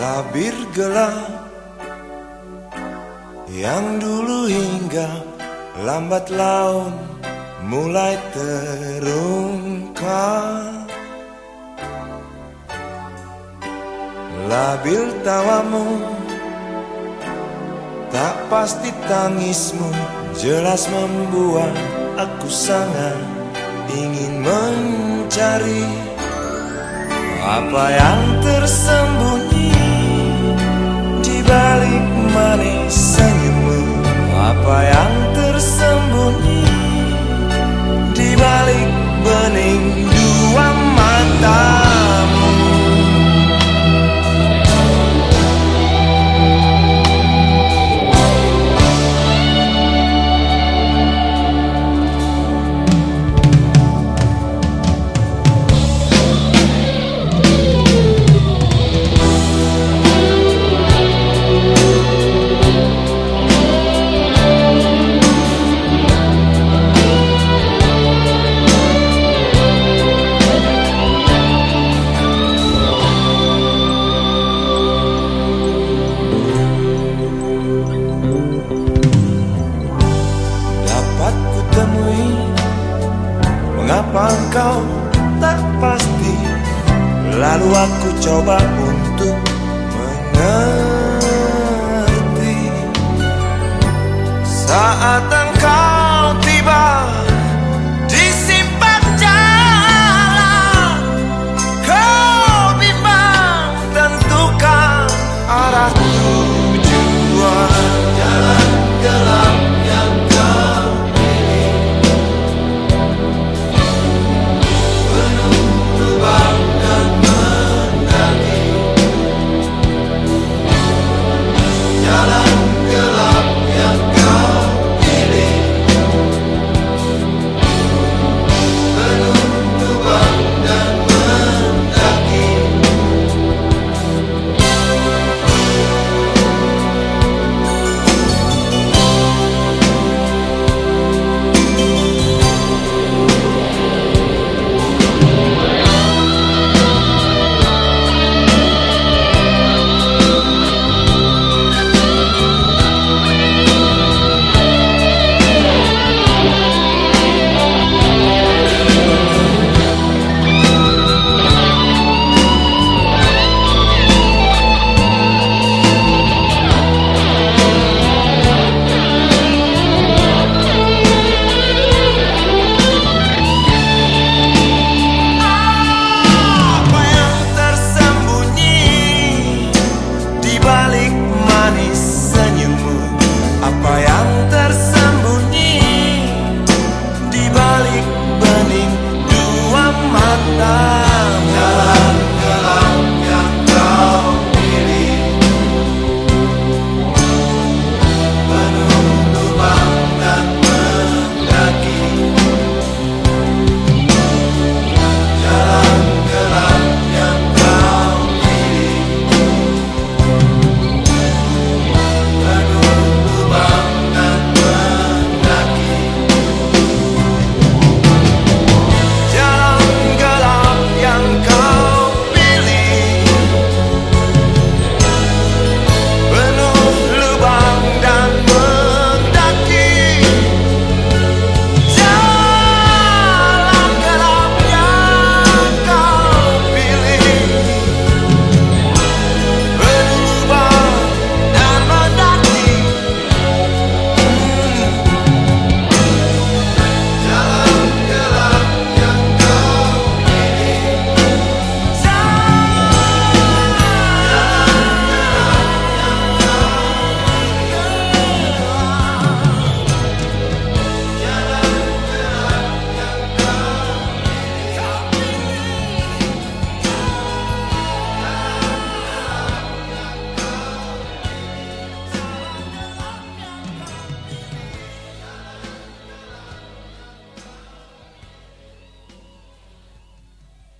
tabir gelap yang dulu hingga lambat laun mulai terungkap. Labil tawamu Tak pasti tangismu Jelas membuat aku sangat Ingin mencari Apa yang tersembunyi balik manis senyummu Mengapa engkau tak pasti. Lalu aku coba untuk mengerti